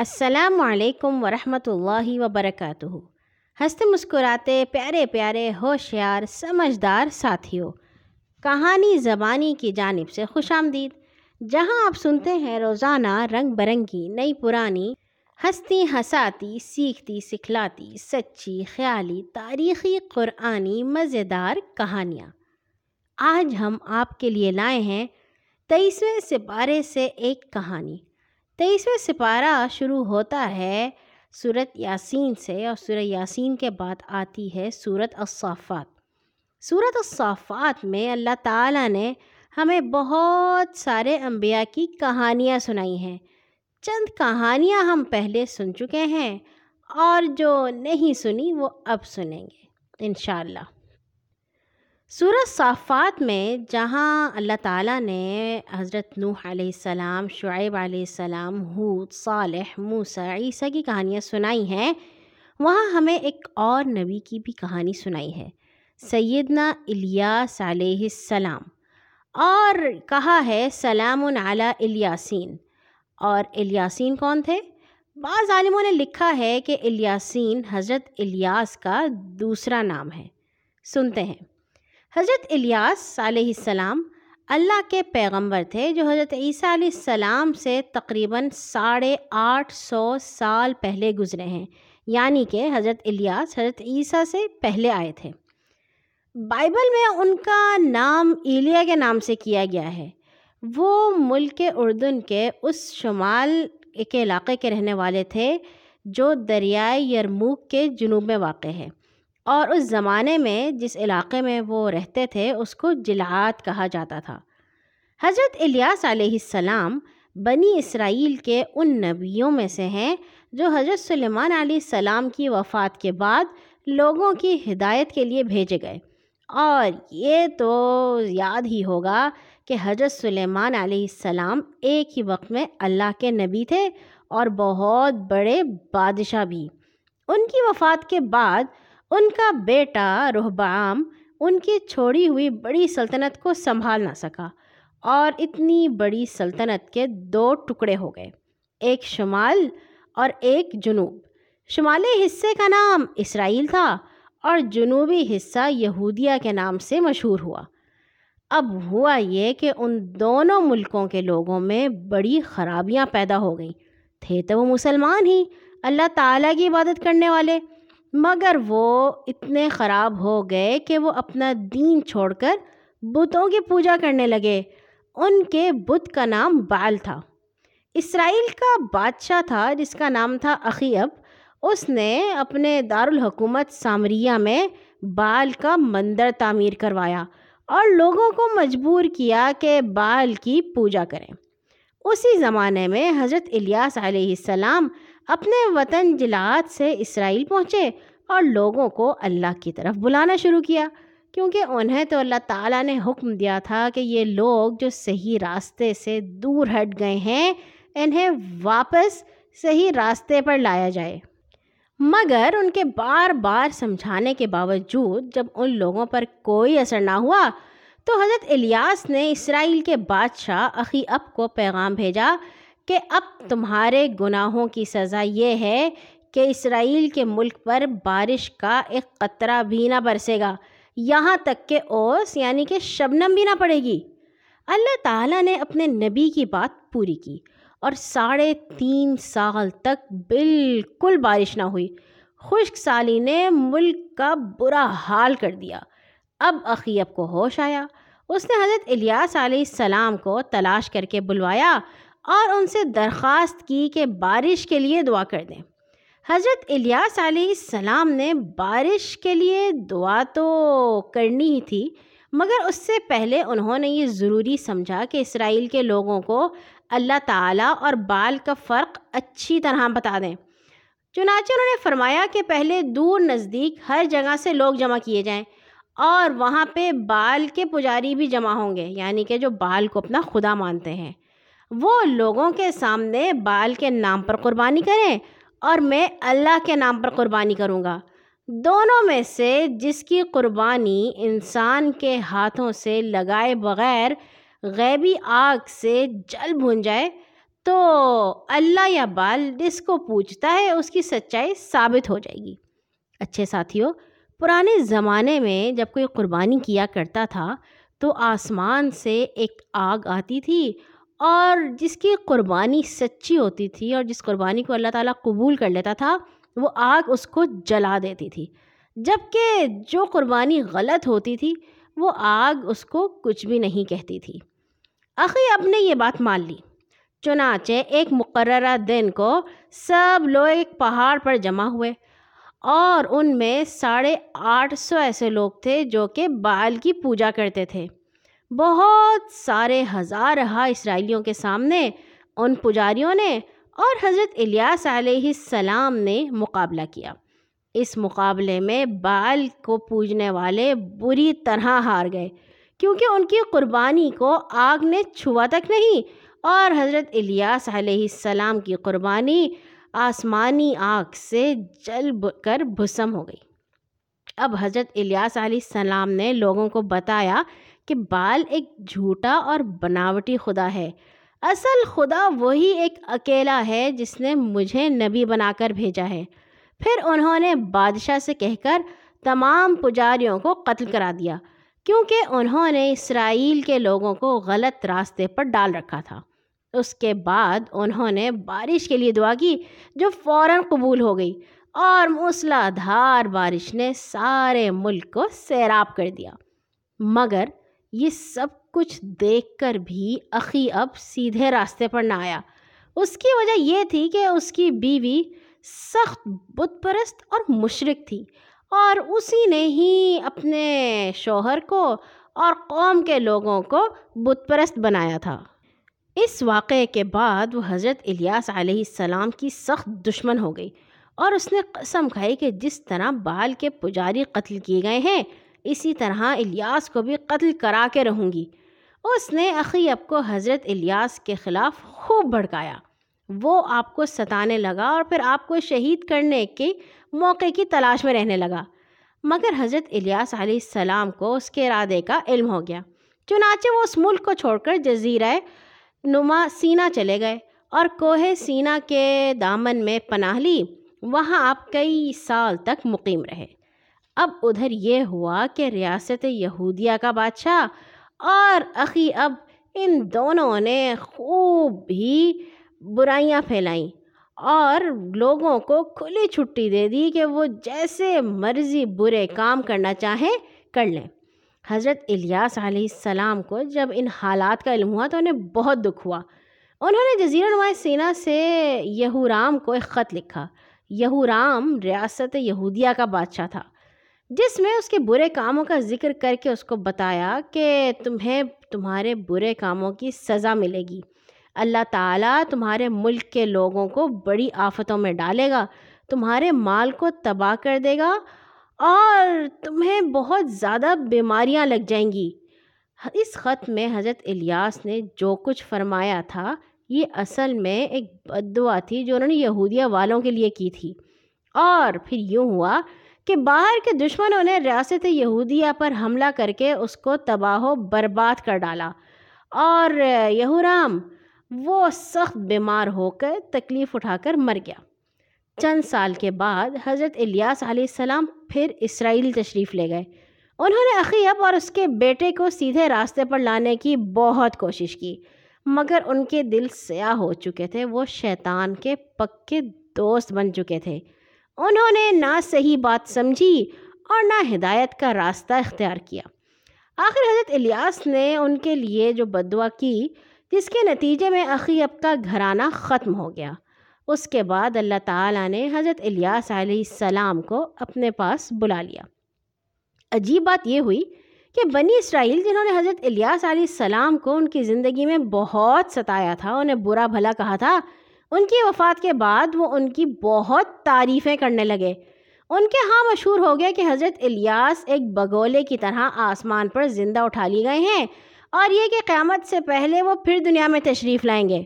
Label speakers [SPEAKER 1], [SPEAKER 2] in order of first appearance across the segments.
[SPEAKER 1] السلام علیکم ورحمۃ اللہ وبرکاتہ۔ ہنستے مسکراتے پیارے پیارے ہوشیار سمجھدار ساتھیوں کہانی زبانی کی جانب سے خوش آمدید۔ جہاں آپ سنتے ہیں روزانہ رنگ برنگی، نئی پرانی، ہستی ہساتی، سیکھتی سکھلاتی، سچی، خیالی، تاریخی، قرآنی، مزیدار کہانیاں۔ آج ہم آپ کے لیے لائے ہیں تیئیسویں سپارے سے ایک کہانی۔ تیئیسویں سپارہ شروع ہوتا ہے صورت یاسین سے اور سورہ یاسین کے بعد آتی ہے صورت الصافات۔ صورت الصافات میں اللہ تعالیٰ نے ہمیں بہت سارے انبیاء کی کہانیاں سنائی ہیں۔ چند کہانیاں ہم پہلے سن چکے ہیں اور جو نہیں سنی وہ اب سنیں گے۔ انشاءاللہ۔ اللہ سورہ صافات میں جہاں اللہ تعالیٰ نے حضرت نوح علیہ السلام، شعیب علیہ السلام حود صالح، موسیٰ، عیسیٰ کی کہانیاں سنائی ہیں، وہاں ہمیں ایک اور نبی کی بھی کہانی سنائی ہے، سیدنا الیاس علیہ السلام۔ اور کہا ہے، سلام علی الیاسین۔ اور الیاسین کون تھے؟ بعض عالموں نے لکھا ہے کہ الیاسین حضرت الیاس کا دوسرا نام ہے۔ سنتے ہیں۔ حضرت الیاس علیہ السلام اللہ کے پیغمبر تھے، جو حضرت عیسیٰ علیہ السلام سے تقریباً ساڑھے آٹھ سو سال پہلے گزرے ہیں۔ یعنی کہ حضرت الیاس حضرت عیسیٰ سے پہلے آئے تھے۔ بائبل میں ان کا نام ایلیا کے نام سے کیا گیا ہے۔ وہ ملک اردن کے اس شمال کے علاقے کے رہنے والے تھے، جو دریائے یرموک کے جنوب میں واقع ہے۔ اور اس زمانے میں جس علاقے میں وہ رہتے تھے، اس کو جلعات کہا جاتا تھا۔ حضرت الیاس علیہ السلام بنی اسرائیل کے ان نبیوں میں سے ہیں جو حضرت سلیمان علیہ السلام کی وفات کے بعد لوگوں کی ہدایت کے لیے بھیجے گئے۔ اور یہ تو یاد ہی ہوگا کہ حضرت سلیمان علیہ السلام ایک ہی وقت میں اللہ کے نبی تھے اور بہت بڑے بادشاہ بھی۔ ان کی وفات کے بعد ان کا بیٹا رحبعام ان کی چھوڑی ہوئی بڑی سلطنت کو سنبھال نہ سکا اور اتنی بڑی سلطنت کے دو ٹکڑے ہو گئے، ایک شمال اور ایک جنوب۔ شمالی حصے کا نام اسرائیل تھا اور جنوبی حصہ یہودیہ کے نام سے مشہور ہوا۔ اب ہوا یہ کہ ان دونوں ملکوں کے لوگوں میں بڑی خرابیاں پیدا ہو گئیں۔ تھے تو وہ مسلمان ہی، اللہ تعالیٰ کی عبادت کرنے والے۔ مگر وہ اتنے خراب ہو گئے کہ وہ اپنا دین چھوڑ کر بتوں کی پوجا کرنے لگے۔ ان کے بت کا نام بال تھا۔ اسرائیل کا بادشاہ تھا جس کا نام تھا عقیب اس نے اپنے دارالحکومت سامریہ میں بال کا مندر تعمیر کروایا اور لوگوں کو مجبور کیا کہ بال کی پوجا کریں۔ اسی زمانے میں حضرت الیاس علیہ السلام اپنے وطن جلات سے اسرائیل پہنچے اور لوگوں کو اللہ کی طرف بلانا شروع کیا۔ کیونکہ انہیں تو اللہ تعالیٰ نے حکم دیا تھا کہ یہ لوگ جو صحیح راستے سے دور ہٹ گئے ہیں، انہیں واپس صحیح راستے پر لایا جائے۔ مگر ان کے بار بار سمجھانے کے باوجود جب ان لوگوں پر کوئی اثر نہ ہوا، تو حضرت الیاس نے اسرائیل کے بادشاہ عقی اب کو پیغام بھیجا کہ اب تمہارے گناہوں کی سزا یہ ہے کہ اسرائیل کے ملک پر بارش کا ایک قطرہ بھی نہ برسے گا۔ یہاں تک کہ اوس یعنی کہ شبنم بھی نہ پڑے گی۔ اللہ تعالیٰ نے اپنے نبی کی بات پوری کی اور ساڑھے تین سال تک بالکل بارش نہ ہوئی۔ خشک سالی نے ملک کا برا حال کر دیا۔ اب عقیب کو ہوش آیا۔ اس نے حضرت الیاس علیہ السلام کو تلاش کر کے بلوایا۔ اور ان سے درخواست کی کہ بارش کے لیے دعا کر دیں۔ حضرت الیاس علیہ السلام نے بارش کے لیے دعا تو کرنی ہی تھی، مگر اس سے پہلے انہوں نے یہ ضروری سمجھا کہ اسرائیل کے لوگوں کو اللہ تعالیٰ اور بال کا فرق اچھی طرح بتا دیں۔ چنانچہ انہوں نے فرمایا کہ پہلے دور نزدیک ہر جگہ سے لوگ جمع کیے جائیں اور وہاں پہ بال کے پجاری بھی جمع ہوں گے یعنی کہ جو بال کو اپنا خدا مانتے ہیں۔ وہ لوگوں کے سامنے بال کے نام پر قربانی کریں اور میں اللہ کے نام پر قربانی کروں گا۔ دونوں میں سے جس کی قربانی انسان کے ہاتھوں سے لگائے بغیر غیبی آگ سے جل بھون جائے، تو اللہ یا بال جس کو پوچھتا ہے، اس کی سچائی ثابت ہو جائے گی۔ اچھے ساتھیوں پرانے زمانے میں جب کوئی قربانی کیا کرتا تھا، تو آسمان سے ایک آگ آتی تھی اور جس کی قربانی سچی ہوتی تھی اور جس قربانی کو اللہ تعالیٰ قبول کر لیتا تھا، وہ آگ اس کو جلا دیتی تھی۔ جبکہ جو قربانی غلط ہوتی تھی، وہ آگ اس کو کچھ بھی نہیں کہتی تھی۔ عقی اب نے یہ بات مان لی۔ چنانچہ ایک مقررہ دن کو سب لوگ ایک پہاڑ پر جمع ہوئے اور ان میں ساڑھے آٹھ سو ایسے لوگ تھے جو کہ بال کی پوجا کرتے تھے۔ بہت سارے ہزار رہا اسرائیلیوں کے سامنے، ان پجاریوں نے اور حضرت الیاس علیہ السلام نے مقابلہ کیا۔ اس مقابلے میں بال کو پوجنے والے بری طرح ہار گئے، کیونکہ ان کی قربانی کو آگ نے چھوا تک نہیں، اور حضرت الیاس علیہ السلام کی قربانی آسمانی آگ سے جل کر بھسم ہو گئی۔ اب حضرت الیاس علیہ السلام نے لوگوں کو بتایا کہ بال ایک جھوٹا اور بناوٹی خدا ہے۔ اصل خدا وہی ایک اکیلا ہے جس نے مجھے نبی بنا کر بھیجا ہے۔ پھر انہوں نے بادشاہ سے کہہ کر تمام پجاریوں کو قتل کرا دیا، کیونکہ انہوں نے اسرائیل کے لوگوں کو غلط راستے پر ڈال رکھا تھا۔ اس کے بعد انہوں نے بارش کے لیے دعا کی، جو فوراً قبول ہو گئی اور موسلا دھار بارش نے سارے ملک کو سیراب کر دیا۔ مگر یہ سب کچھ دیکھ کر بھی عقی اب سیدھے راستے پر نہ آیا۔ اس کی وجہ یہ تھی کہ اس کی بیوی سخت بت پرست اور مشرق تھی اور اسی نے ہی اپنے شوہر کو اور قوم کے لوگوں کو بت پرست بنایا تھا۔ اس واقعے کے بعد وہ حضرت الیاس علیہ السلام کی سخت دشمن ہو گئی اور اس نے قسم کھائی کہ جس طرح بال کے پجاری قتل کیے گئے ہیں اسی طرح الیاس کو بھی قتل کرا کے رہوں گی۔ اس نے عقیب کو حضرت الیاس کے خلاف خوب بھڑکایا۔ وہ آپ کو ستانے لگا اور پھر آپ کو شہید کرنے کے موقع کی تلاش میں رہنے لگا۔ مگر حضرت الیاس علیہ السلام کو اس کے ارادے کا علم ہو گیا۔ چنانچہ وہ اس ملک کو چھوڑ کر جزیرہ نما سینا چلے گئے اور کوہ سینا کے دامن میں پناہ لی۔ وہاں آپ کئی سال تک مقیم رہے۔ اب ادھر یہ ہوا کہ ریاست یہودیہ کا بادشاہ اور عقی اب ان دونوں نے خوب ہی برائیاں پھیلائیں اور لوگوں کو کھلی چھٹی دے دی کہ وہ جیسے مرضی برے کام کرنا چاہیں کر لیں۔ حضرت الیاس علیہ السلام کو جب ان حالات کا علم ہوا تو انہیں بہت دکھ ہوا۔ انہوں نے جزیرہ نمائے سینا سے یہو رام کو ایک خط لکھا۔ یہو رام ریاست یہودیہ کا بادشاہ تھا۔ جس میں اس کے برے کاموں کا ذکر کر کے اس کو بتایا کہ تمہیں تمہارے برے کاموں کی سزا ملے گی۔ اللہ تعالیٰ تمہارے ملک کے لوگوں کو بڑی آفتوں میں ڈالے گا، تمہارے مال کو تباہ کر دے گا اور تمہیں بہت زیادہ بیماریاں لگ جائیں گی۔ اس خط میں حضرت الیاس نے جو کچھ فرمایا تھا، یہ اصل میں ایک بدعا تھی جو انہوں نے یہودیہ والوں کے لیے کی تھی۔ اور پھر یوں ہوا کہ باہر کے دشمنوں نے ریاست یہودیہ پر حملہ کر کے اس کو تباہ و برباد کر ڈالا۔ اور یہورام وہ سخت بیمار ہو کر تکلیف اٹھا کر مر گیا۔ چند سال کے بعد حضرت الیاس علیہ السلام پھر اسرائیل تشریف لے گئے۔ انہوں نے عقیب اور اس کے بیٹے کو سیدھے راستے پر لانے کی بہت کوشش کی، مگر ان کے دل سیاہ ہو چکے تھے۔ وہ شیطان کے پکے دوست بن چکے تھے۔ انہوں نے نہ صحیح بات سمجھی اور نہ ہدایت کا راستہ اختیار کیا۔ آخر حضرت الیاس نے ان کے لیے جو بدعا کی، جس کے نتیجے میں عقیب کا گھرانہ ختم ہو گیا۔ اس کے بعد اللہ تعالیٰ نے حضرت الیاس علیہ السلام کو اپنے پاس بلا لیا۔ عجیب بات یہ ہوئی کہ بنی اسرائیل، جنہوں نے حضرت الیاس علیہ السلام کو ان کی زندگی میں بہت ستایا تھا، انہیں برا بھلا کہا تھا ان کی وفات کے بعد وہ ان کی بہت تعریفیں کرنے لگے۔ ان کے ہاں مشہور ہو گیا کہ حضرت الیاس ایک بگولے کی طرح آسمان پر زندہ اٹھا لی گئے ہیں اور یہ کہ قیامت سے پہلے وہ پھر دنیا میں تشریف لائیں گے۔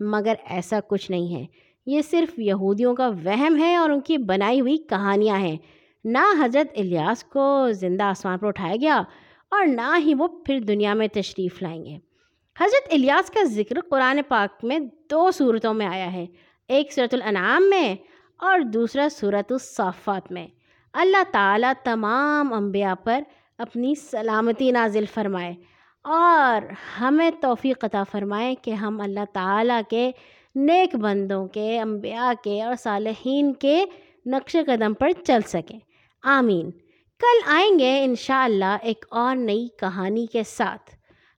[SPEAKER 1] مگر ایسا کچھ نہیں ہے۔ یہ صرف یہودیوں کا وہم ہے اور ان کی بنائی ہوئی کہانیاں ہیں۔ نہ حضرت الیاس کو زندہ آسمان پر اٹھایا گیا اور نہ ہی وہ پھر دنیا میں تشریف لائیں گے۔ حضرت الیاس کا ذکر قرآن پاک میں دو صورتوں میں آیا ہے، ایک صورت الانعام میں اور دوسرا صورت الصافات میں۔ اللہ تعالیٰ تمام انبیاء پر اپنی سلامتی نازل فرمائے اور ہمیں توفیق عطا فرمائے کہ ہم اللہ تعالیٰ کے نیک بندوں کے، انبیاء کے اور صالحین کے نقش قدم پر چل سکیں۔ آمین۔ کل آئیں گے انشاءاللہ ایک اور نئی کہانی کے ساتھ۔